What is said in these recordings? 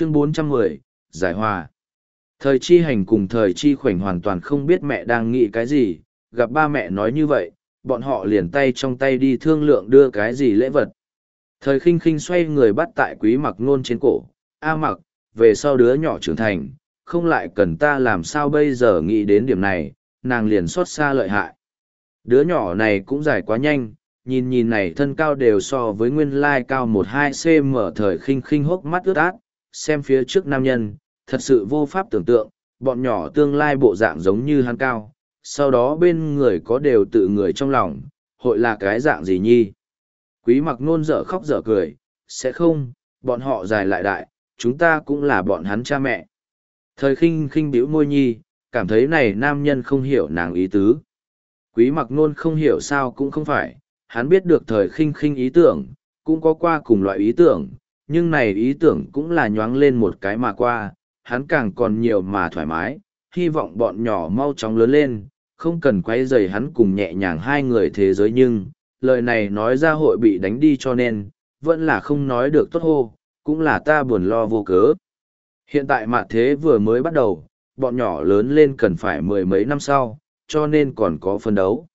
Chương 410, Giải hòa. Thời chi hành cùng thời chi khoảnh hoàn toàn không biết mẹ đang nghĩ cái gì, gặp ba mẹ nói như vậy, bọn họ liền tay trong tay đi thương lượng đưa cái gì lễ vật. Thời khinh khinh xoay người bắt tại quý mặc nôn trên cổ, A mặc, về sau đứa nhỏ trưởng thành, không lại cần ta làm sao bây giờ nghĩ đến điểm này, nàng liền xót xa lợi hại. Đứa nhỏ này cũng dài quá nhanh, nhìn nhìn này thân cao đều so với nguyên lai cao một hai cm thời khinh khinh hốc mắt ướt át, xem phía trước nam nhân, thật sự vô pháp tưởng tượng, bọn nhỏ tương lai bộ dạng giống như hắn cao, sau đó bên người có đều tự người trong lòng, hội là cái dạng gì nhi. Quý mặc nôn dở khóc dở cười, sẽ không, bọn họ dài lại đại, chúng ta cũng là bọn hắn cha mẹ. Thời khinh khinh biểu môi nhi, cảm thấy này nam nhân không hiểu nàng ý tứ. Quý mặc nôn không hiểu sao cũng không phải, hắn biết được thời khinh khinh ý tưởng, cũng có qua cùng loại ý tưởng, nhưng này ý tưởng cũng là nhoáng lên một cái mà qua, hắn càng còn nhiều mà thoải mái, hy vọng bọn nhỏ mau chóng lớn lên, không cần quay dày hắn cùng nhẹ nhàng hai người thế giới nhưng, lời này nói ra hội bị đánh đi cho nên, vẫn là không nói được tốt hô, cũng là ta buồn lo vô cớ. Hiện tại mặt thế vừa mới bắt đầu, bọn nhỏ lớn lên cần phải mười mấy năm sau, cho nên còn có phân đấu.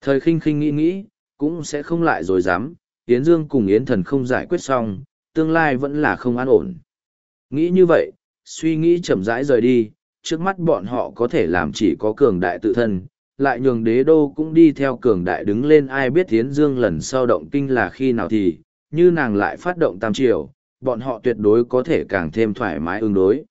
Thời khinh khinh nghĩ nghĩ, cũng sẽ không lại rồi dám, Yến Dương cùng Yến Thần không giải quyết xong, tương lai vẫn là không an ổn. Nghĩ như vậy, suy nghĩ chậm rãi rời đi, trước mắt bọn họ có thể làm chỉ có cường đại tự thân, lại nhường đế đô cũng đi theo cường đại đứng lên ai biết Yến Dương lần sau động kinh là khi nào thì, như nàng lại phát động tam triều, bọn họ tuyệt đối có thể càng thêm thoải mái ứng đối.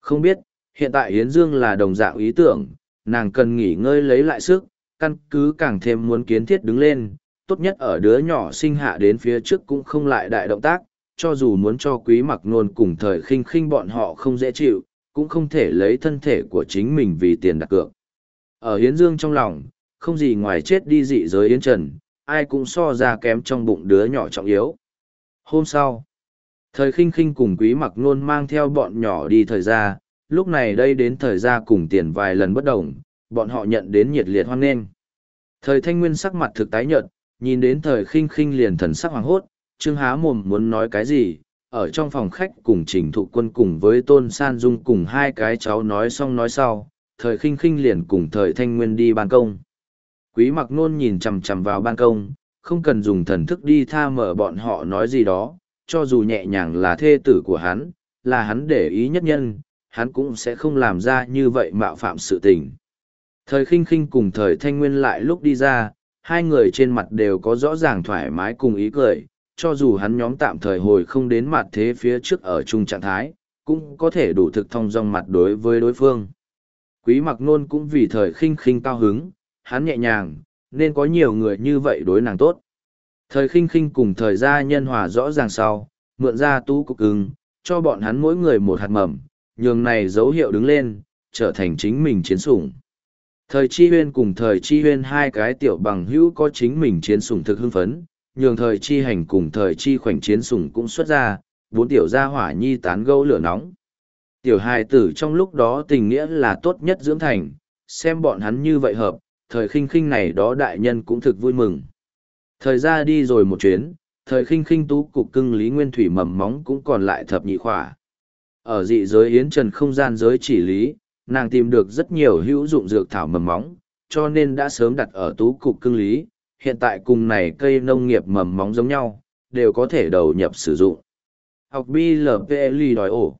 Không biết, hiện tại Yến Dương là đồng dạng ý tưởng, nàng cần nghỉ ngơi lấy lại sức, căn cứ càng thêm muốn kiến thiết đứng lên, tốt nhất ở đứa nhỏ sinh hạ đến phía trước cũng không lại đại động tác, cho dù muốn cho quý mặc nôn cùng thời khinh khinh bọn họ không dễ chịu, cũng không thể lấy thân thể của chính mình vì tiền đặt cược. Ở Hiến Dương trong lòng, không gì ngoài chết đi dị giới Yến Trần, ai cũng so ra kém trong bụng đứa nhỏ trọng yếu. Hôm sau, thời khinh khinh cùng quý mặc nôn mang theo bọn nhỏ đi thời gian, lúc này đây đến thời gian cùng tiền vài lần bất đồng, bọn họ nhận đến nhiệt liệt hoan nghênh. Thời thanh nguyên sắc mặt thực tái nhợt, nhìn đến thời khinh khinh liền thần sắc hoàng hốt, Trương Há Mồm muốn nói cái gì, ở trong phòng khách cùng trình thụ quân cùng với Tôn San Dung cùng hai cái cháu nói xong nói sau, thời khinh khinh liền cùng thời thanh nguyên đi ban công. Quý mặc nôn nhìn chằm chằm vào ban công, không cần dùng thần thức đi tha mở bọn họ nói gì đó, cho dù nhẹ nhàng là thê tử của hắn, là hắn để ý nhất nhân, hắn cũng sẽ không làm ra như vậy mạo phạm sự tình. Thời khinh khinh cùng thời thanh nguyên lại lúc đi ra, hai người trên mặt đều có rõ ràng thoải mái cùng ý cười, cho dù hắn nhóm tạm thời hồi không đến mặt thế phía trước ở chung trạng thái, cũng có thể đủ thực thông dong mặt đối với đối phương. Quý mặc nôn cũng vì thời khinh khinh cao hứng, hắn nhẹ nhàng, nên có nhiều người như vậy đối nàng tốt. Thời khinh khinh cùng thời gia nhân hòa rõ ràng sau, mượn ra tú cục ưng, cho bọn hắn mỗi người một hạt mầm, nhường này dấu hiệu đứng lên, trở thành chính mình chiến sủng. Thời chi huyên cùng thời chi huyên hai cái tiểu bằng hữu có chính mình chiến sủng thực hưng phấn, nhường thời chi hành cùng thời chi khoảnh chiến sủng cũng xuất ra, bốn tiểu gia hỏa nhi tán gẫu lửa nóng. Tiểu hài tử trong lúc đó tình nghĩa là tốt nhất dưỡng thành, xem bọn hắn như vậy hợp, thời khinh khinh này đó đại nhân cũng thực vui mừng. Thời ra đi rồi một chuyến, thời khinh khinh tú cục cưng Lý Nguyên Thủy mầm móng cũng còn lại thập nhị khỏa. Ở dị giới yến trần không gian giới chỉ lý, nàng tìm được rất nhiều hữu dụng dược thảo mầm móng, cho nên đã sớm đặt ở tú cục cưng lý, hiện tại cùng này cây nông nghiệp mầm móng giống nhau, đều có thể đầu nhập sử dụng. Học BLPLI đòi ổ.